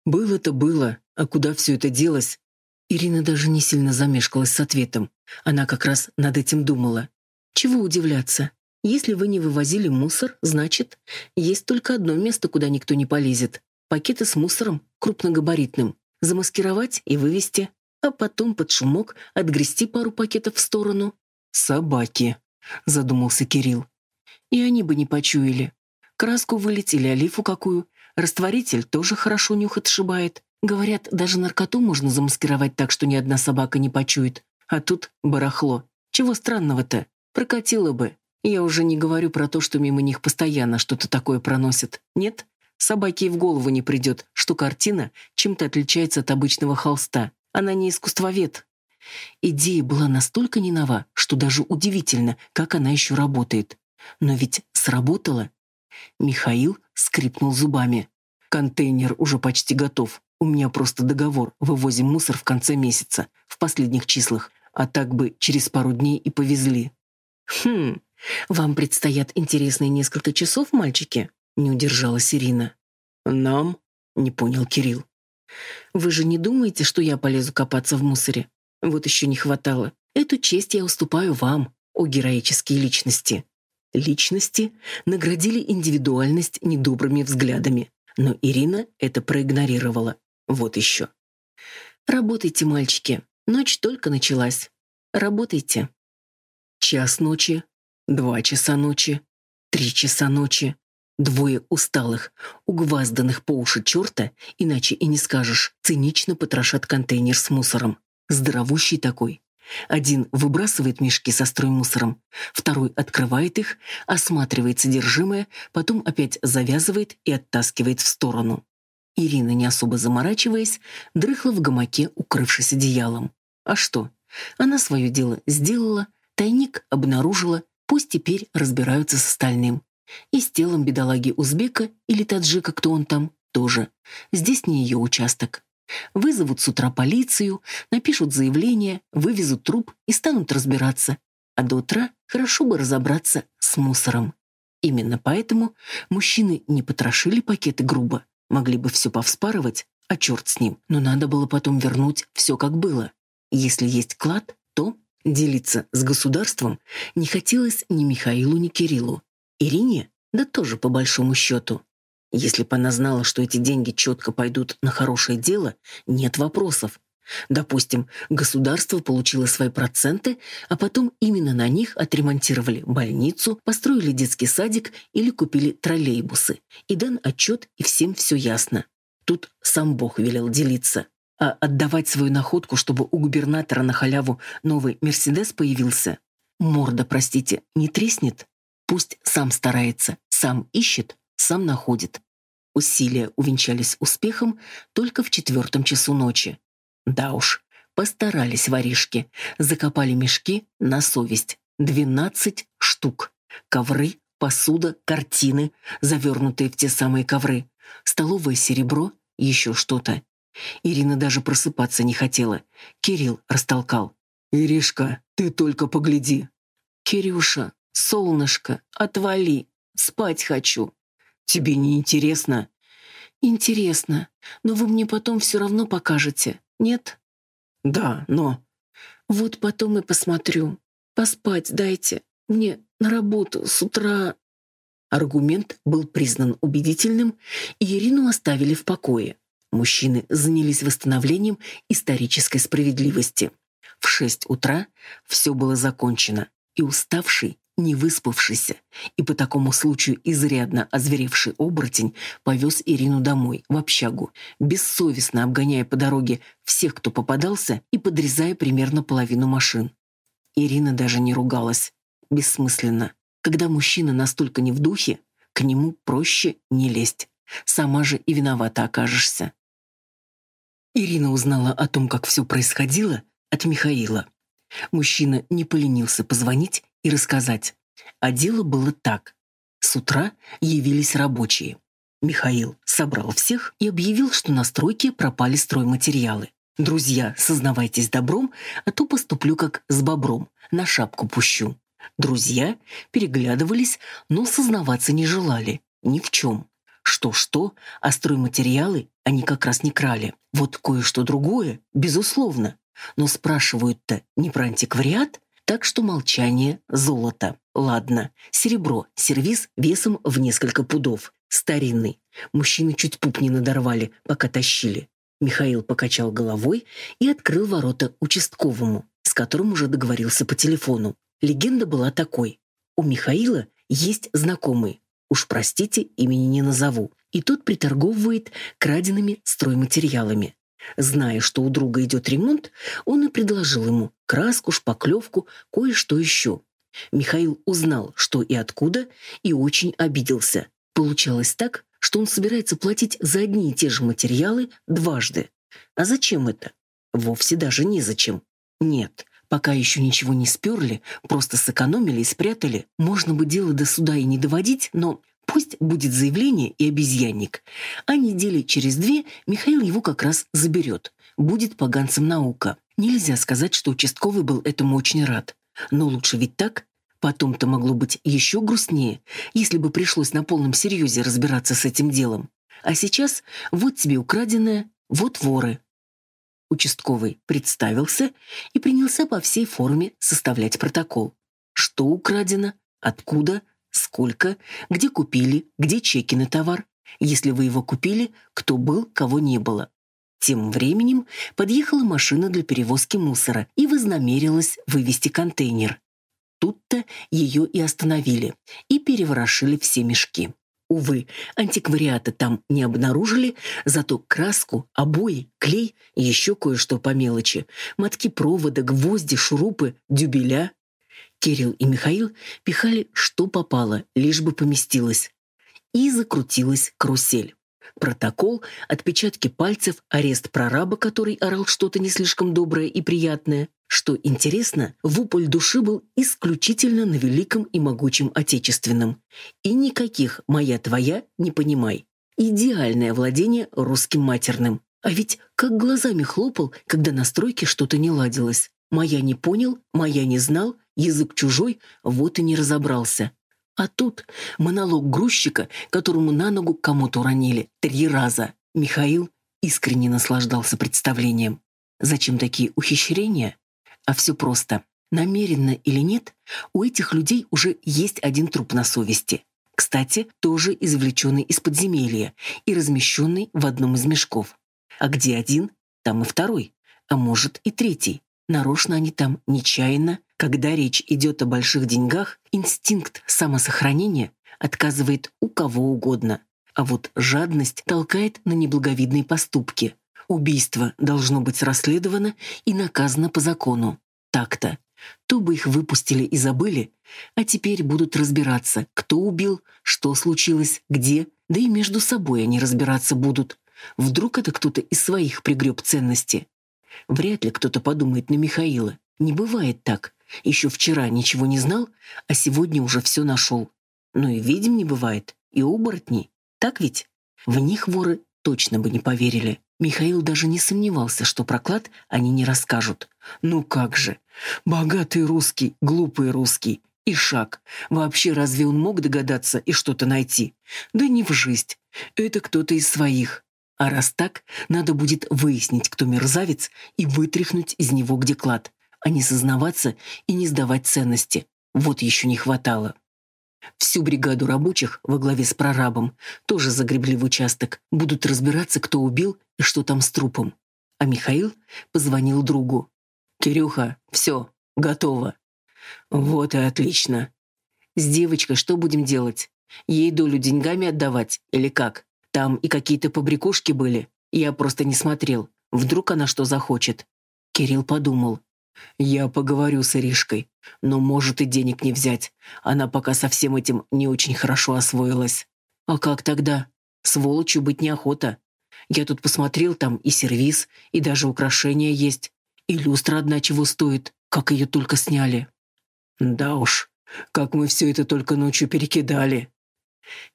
Speaker 1: Было-то было, а куда все это делось? Ирина даже не сильно замешкалась с ответом. Она как раз над этим думала. Чего удивляться? Если вы не вывозили мусор, значит, есть только одно место, куда никто не полезет. Пакеты с мусором, крупногабаритным. Замаскировать и вывести, а потом под шумок отгрести пару пакетов в сторону. «Собаки», — задумался Кирилл. И они бы не почуяли. Краску вылить олифу какую. Растворитель тоже хорошо нюх отшибает. Говорят, даже наркоту можно замаскировать так, что ни одна собака не почует. А тут барахло. Чего странного-то? Прокатило бы. Я уже не говорю про то, что мимо них постоянно что-то такое проносят. Нет? Собаке и в голову не придет, что картина чем-то отличается от обычного холста. Она не искусствовед. Идея была настолько не нова, что даже удивительно, как она еще работает. Но ведь сработало. Михаил скрипнул зубами. Контейнер уже почти готов. У меня просто договор. Вывозим мусор в конце месяца, в последних числах. А так бы через пару дней и повезли. Хм, вам предстоят интересные несколько часов, мальчики? Не удержалась Ирина. Нам? Не понял Кирилл. Вы же не думаете, что я полезу копаться в мусоре? Вот еще не хватало. Эту честь я уступаю вам, о героические личности. Личности наградили индивидуальность недобрыми взглядами, но Ирина это проигнорировала. Вот еще. Работайте, мальчики. Ночь только началась. Работайте. Час ночи, два часа ночи, три часа ночи. Двое усталых, угвазданных по уши черта, иначе и не скажешь, цинично потрошат контейнер с мусором. Здоровущий такой, один выбрасывает мешки со строймусором, второй открывает их, осматривает содержимое, потом опять завязывает и оттаскивает в сторону. Ирина, не особо заморачиваясь, дрыхла в гамаке, укрывшись одеялом. А что? Она свое дело сделала, тайник обнаружила, пусть теперь разбираются с остальным. И с телом бедолаги узбека или таджика, кто он там, тоже. Здесь не ее участок. Вызовут с утра полицию, напишут заявление, вывезут труп и станут разбираться. А до утра хорошо бы разобраться с мусором. Именно поэтому мужчины не потрошили пакеты грубо. Могли бы все повспарывать, а черт с ним. Но надо было потом вернуть все как было. Если есть клад, то делиться с государством не хотелось ни Михаилу, ни Кириллу. Ирине, да тоже по большому счету. Если бы она знала, что эти деньги четко пойдут на хорошее дело, нет вопросов. Допустим, государство получило свои проценты, а потом именно на них отремонтировали больницу, построили детский садик или купили троллейбусы. И дан отчет, и всем все ясно. Тут сам Бог велел делиться. А отдавать свою находку, чтобы у губернатора на халяву новый «Мерседес» появился? Морда, простите, не треснет? Пусть сам старается, сам ищет, сам находит. Усилия увенчались успехом только в четвертом часу ночи. Да уж, постарались воришки, закопали мешки на совесть. Двенадцать штук. Ковры, посуда, картины, завернутые в те самые ковры, столовое серебро, еще что-то. Ирина даже просыпаться не хотела. Кирилл растолкал. «Иришка, ты только погляди». «Кирюша, солнышко, отвали, спать хочу». Тебе не интересно? Интересно, но вы мне потом все равно покажете, нет? Да, но... Вот потом и посмотрю. Поспать дайте. Мне на работу с утра... Аргумент был признан убедительным, и Ирину оставили в покое. Мужчины занялись восстановлением исторической справедливости. В шесть утра все было закончено, и уставший не выспавшийся и по такому случаю изрядно озверевший оборотень повез Ирину домой, в общагу, бессовестно обгоняя по дороге всех, кто попадался, и подрезая примерно половину машин. Ирина даже не ругалась. Бессмысленно. Когда мужчина настолько не в духе, к нему проще не лезть. Сама же и виновата окажешься. Ирина узнала о том, как все происходило, от Михаила. Мужчина не поленился позвонить и рассказать. А дело было так. С утра явились рабочие. Михаил собрал всех и объявил, что на стройке пропали стройматериалы. «Друзья, сознавайтесь добром, а то поступлю как с бобром, на шапку пущу». Друзья переглядывались, но сознаваться не желали. Ни в чем. Что-что, а стройматериалы они как раз не крали. Вот кое-что другое, безусловно. Но спрашивают-то не про антиквариат, так что молчание — золото. Ладно, серебро, сервиз весом в несколько пудов. Старинный. Мужчины чуть пуп не надорвали, пока тащили. Михаил покачал головой и открыл ворота участковому, с которым уже договорился по телефону. Легенда была такой. У Михаила есть знакомый. Уж простите, имени не назову. И тот приторговывает краденными стройматериалами. Зная, что у друга идет ремонт, он и предложил ему краску, шпаклевку, кое-что еще. Михаил узнал, что и откуда, и очень обиделся. Получалось так, что он собирается платить за одни и те же материалы дважды. А зачем это? Вовсе даже незачем. Нет, пока еще ничего не сперли, просто сэкономили и спрятали. Можно бы дело до суда и не доводить, но пусть будет заявление и обезьянник. А недели через две Михаил его как раз заберет. Будет поганцем наука. Нельзя сказать, что участковый был этому очень рад. Но лучше ведь так, Потом-то могло быть еще грустнее, если бы пришлось на полном серьезе разбираться с этим делом. А сейчас вот тебе украденное, вот воры. Участковый представился и принялся по всей форме составлять протокол. Что украдено, откуда, сколько, где купили, где чеки на товар. Если вы его купили, кто был, кого не было. Тем временем подъехала машина для перевозки мусора и вознамерилась вывести контейнер. Тут-то ее и остановили, и переворошили все мешки. Увы, антиквариата там не обнаружили, зато краску, обои, клей и еще кое-что по мелочи. Мотки провода, гвозди, шурупы, дюбеля. Кирилл и Михаил пихали что попало, лишь бы поместилось. И закрутилась карусель. Протокол, отпечатки пальцев, арест прораба, который орал что-то не слишком доброе и приятное. Что интересно, вопль души был исключительно на великом и могучем отечественном. И никаких «моя твоя» не понимай. Идеальное владение русским матерным. А ведь как глазами хлопал, когда на стройке что-то не ладилось. «Моя не понял», «моя не знал», язык чужой, вот и не разобрался. А тут монолог грузчика, которому на ногу кому-то уронили три раза. Михаил искренне наслаждался представлением. Зачем такие ухищрения? А все просто. Намеренно или нет, у этих людей уже есть один труп на совести. Кстати, тоже извлеченный из подземелья и размещенный в одном из мешков. А где один, там и второй, а может и третий. Нарочно они там нечаянно когда речь идет о больших деньгах, инстинкт самосохранения отказывает у кого угодно. А вот жадность толкает на неблаговидные поступки. Убийство должно быть расследовано и наказано по закону. Так-то. То бы их выпустили и забыли, а теперь будут разбираться, кто убил, что случилось, где, да и между собой они разбираться будут. Вдруг это кто-то из своих пригреб ценности. Вряд ли кто-то подумает на Михаила. Не бывает так. Еще вчера ничего не знал, а сегодня уже все нашел. Но и ведьм не бывает, и оборотней. Так ведь? В них воры точно бы не поверили. Михаил даже не сомневался, что проклад они не расскажут. Ну как же? Богатый русский, глупый русский. И шаг. Вообще разве он мог догадаться и что-то найти? Да не в жизнь. Это кто-то из своих. А раз так, надо будет выяснить, кто мерзавец, и вытряхнуть из него где клад а не сознаваться и не сдавать ценности. Вот еще не хватало. Всю бригаду рабочих во главе с прорабом тоже загребли в участок. Будут разбираться, кто убил и что там с трупом. А Михаил позвонил другу. «Кирюха, все, готово». «Вот и отлично. С девочкой что будем делать? Ей долю деньгами отдавать или как? Там и какие-то побрякушки были. Я просто не смотрел. Вдруг она что захочет?» Кирилл подумал. Я поговорю с Иришкой, но может и денег не взять. Она пока со всем этим не очень хорошо освоилась. А как тогда? Сволочью быть неохота. Я тут посмотрел, там и сервиз, и даже украшения есть. И люстра одна чего стоит, как ее только сняли. Да уж, как мы все это только ночью перекидали.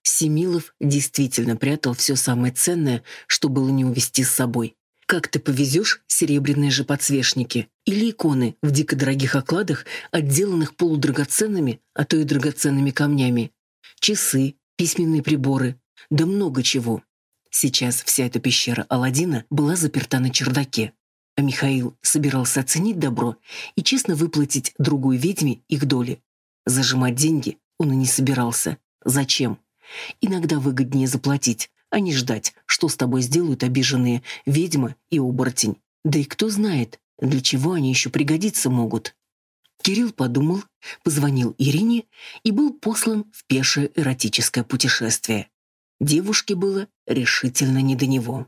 Speaker 1: Семилов действительно прятал все самое ценное, что было не увезти с собой. Как ты повезешь серебряные же подсвечники или иконы в дико дорогих окладах, отделанных полудрагоценными, а то и драгоценными камнями? Часы, письменные приборы, да много чего. Сейчас вся эта пещера Аладдина была заперта на чердаке, а Михаил собирался оценить добро и честно выплатить другой ведьме их доли. Зажимать деньги он и не собирался. Зачем? Иногда выгоднее заплатить, а не ждать, что с тобой сделают обиженные ведьма и оборотень. Да и кто знает, для чего они еще пригодиться могут. Кирилл подумал, позвонил Ирине и был послан в пешее эротическое путешествие. Девушке было решительно не до него.